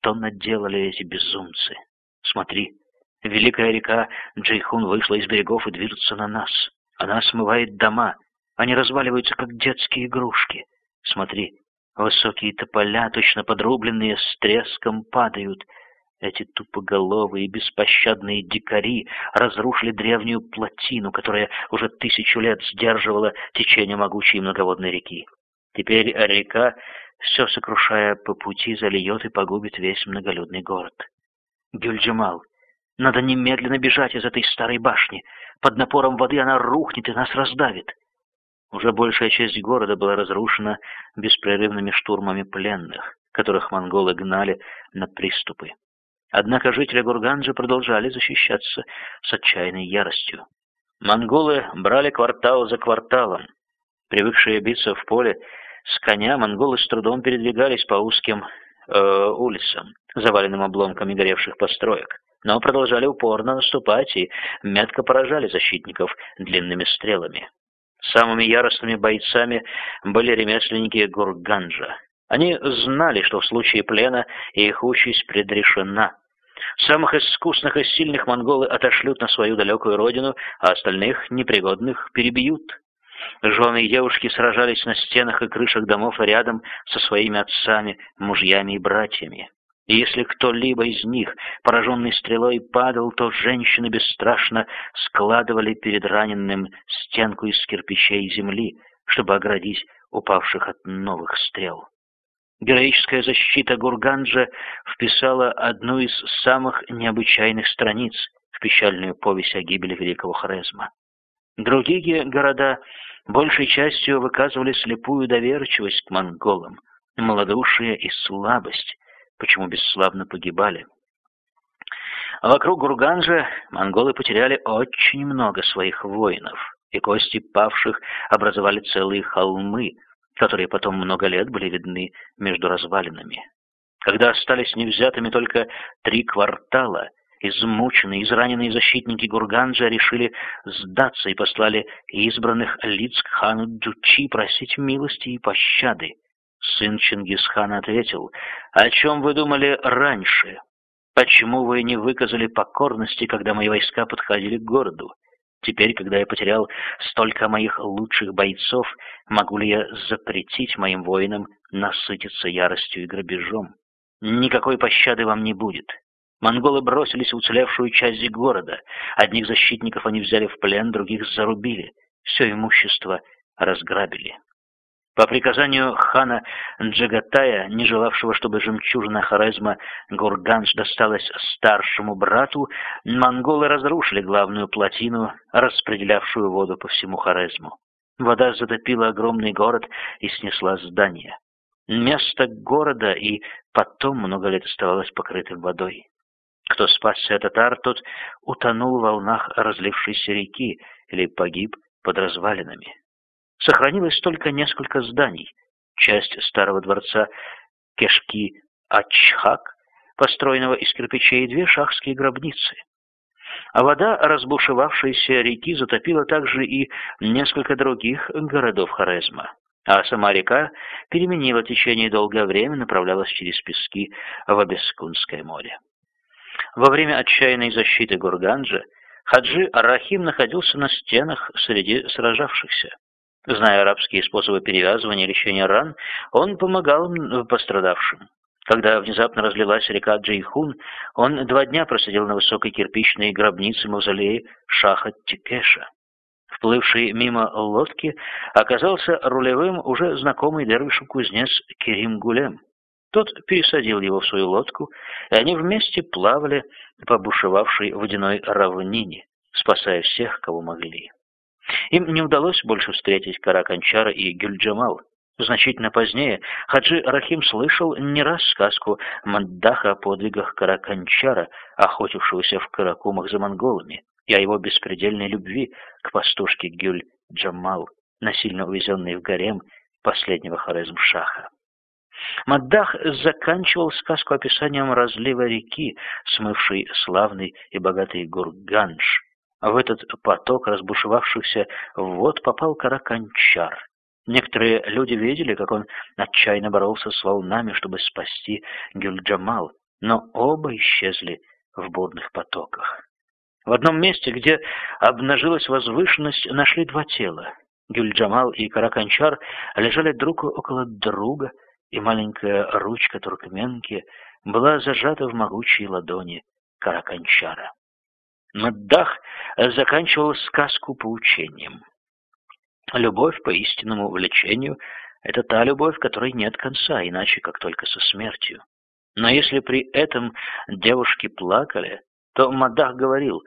что наделали эти безумцы? Смотри, великая река Джейхун вышла из берегов и движется на нас. Она смывает дома, они разваливаются, как детские игрушки. Смотри, высокие тополя, точно подрубленные, с треском падают. Эти тупоголовые беспощадные дикари разрушили древнюю плотину, которая уже тысячу лет сдерживала течение могучей многоводной реки. Теперь река, все сокрушая по пути, зальет и погубит весь многолюдный город. Гюльджамал, надо немедленно бежать из этой старой башни. Под напором воды она рухнет и нас раздавит. Уже большая часть города была разрушена беспрерывными штурмами пленных, которых монголы гнали на приступы. Однако жители Гурганджи продолжали защищаться с отчаянной яростью. Монголы брали квартал за кварталом. Привыкшие биться в поле, с коня монголы с трудом передвигались по узким э, улицам, заваленным обломками горевших построек, но продолжали упорно наступать и метко поражали защитников длинными стрелами. Самыми яростными бойцами были ремесленники Гурганджа. Они знали, что в случае плена их участь предрешена. Самых искусных и сильных монголы отошлют на свою далекую родину, а остальных, непригодных, перебьют. Жены и девушки сражались на стенах и крышах домов рядом со своими отцами, мужьями и братьями. И если кто-либо из них, пораженный стрелой, падал, то женщины бесстрашно складывали перед раненым стенку из кирпичей земли, чтобы оградить упавших от новых стрел. Героическая защита Гурганджа вписала одну из самых необычайных страниц в печальную повесть о гибели великого Хорезма. Другие города большей частью выказывали слепую доверчивость к монголам, малодушие и слабость, почему бесславно погибали. А вокруг Гурганджа монголы потеряли очень много своих воинов, и кости павших образовали целые холмы, которые потом много лет были видны между развалинами. Когда остались невзятыми только три квартала, измученные, израненные защитники Гурганджа решили сдаться и послали избранных лиц к хану Джучи просить милости и пощады. Сын Чингисхана ответил, «О чем вы думали раньше? Почему вы не выказали покорности, когда мои войска подходили к городу? Теперь, когда я потерял столько моих лучших бойцов, могу ли я запретить моим воинам насытиться яростью и грабежом? Никакой пощады вам не будет. Монголы бросились в уцелевшую часть города. Одних защитников они взяли в плен, других зарубили. Все имущество разграбили. По приказанию хана Джагатая, не желавшего, чтобы жемчужина Хорезма Гурганж досталась старшему брату, монголы разрушили главную плотину, распределявшую воду по всему Хорезму. Вода затопила огромный город и снесла здания. Место города и потом много лет оставалось покрытым водой. Кто спасся от татар, тот утонул в волнах разлившейся реки или погиб под развалинами. Сохранилось только несколько зданий. Часть старого дворца Кешки-Ачхак, построенного из кирпичей, и две шахские гробницы. А вода разбушевавшейся реки затопила также и несколько других городов Хорезма. А сама река переменила течение долгое время направлялась через пески в Абескунское море. Во время отчаянной защиты Гурганджа Хаджи Арахим находился на стенах среди сражавшихся. Зная арабские способы перевязывания и лечения ран, он помогал пострадавшим. Когда внезапно разлилась река Джейхун, он два дня просидел на высокой кирпичной гробнице мавзолея Шаха Тикеша. Вплывший мимо лодки оказался рулевым уже знакомый дервишу кузнец Керим Гулем. Тот пересадил его в свою лодку, и они вместе плавали по бушевавшей водяной равнине, спасая всех, кого могли. Им не удалось больше встретить Караканчара и Гюльджамал. Значительно позднее Хаджи Рахим слышал не раз сказку Маддаха о подвигах Караканчара, охотившегося в Каракумах за монголами, и о его беспредельной любви к пастушке Гюль-Джамал, насильно увезенной в гарем последнего Хорезм-Шаха. Маддах заканчивал сказку описанием разлива реки, смывшей славный и богатый Гурганж, в этот поток разбушевавшихся вод попал Караканчар. Некоторые люди видели, как он отчаянно боролся с волнами, чтобы спасти Гюльджамал, но оба исчезли в бурных потоках. В одном месте, где обнажилась возвышенность, нашли два тела. Гюльджамал и Караканчар лежали друг около друга, и маленькая ручка туркменки была зажата в могучей ладони Караканчара. Маддах заканчивал сказку поучением. Любовь по истинному влечению — это та любовь, которой нет конца, иначе как только со смертью. Но если при этом девушки плакали, то Мадах говорил,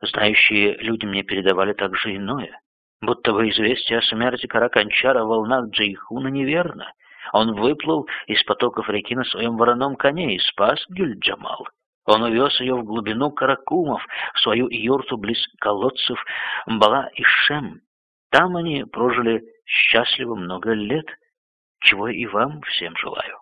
знающие люди мне передавали также иное, будто бы известие о смерти Караканчара в волнах Джейхуна неверно. Он выплыл из потоков реки на своем вороном коне и спас Гюльджамал. Он увез ее в глубину Каракумов, в свою юрту близ колодцев Бала и Шем. Там они прожили счастливо много лет, чего и вам всем желаю.